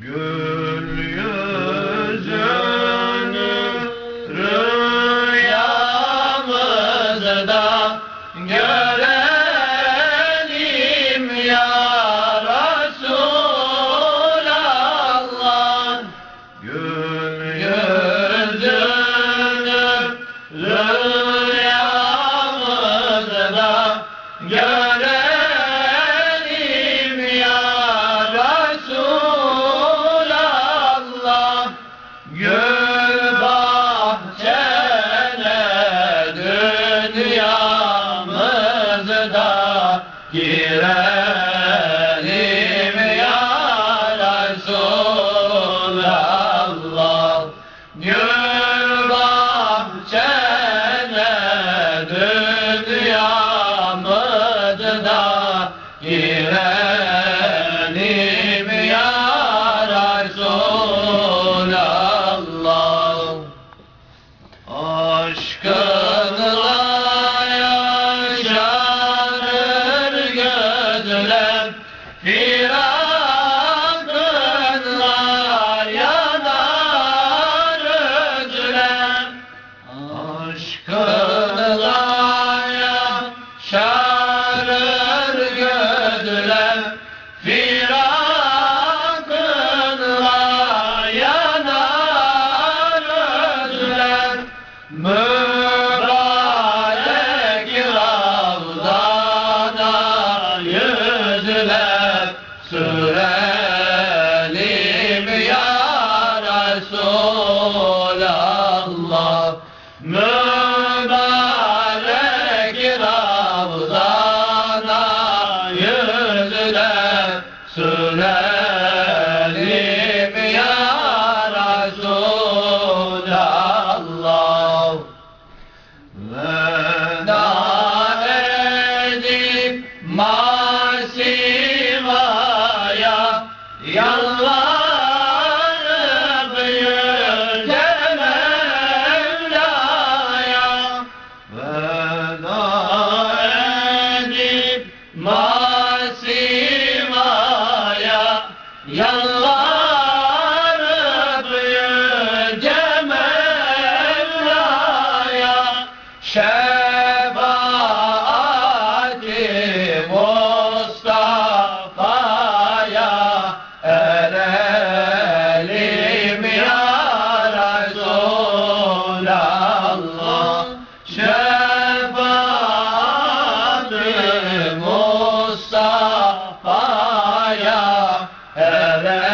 Gül yüzünü rüyamızda görelim ya Resulallah. Gül yüzünü rüyamızda görelim. özlem firakınla yanar özlem mübarek ravdana yüzler sürelim ya Resulallah. يا هذا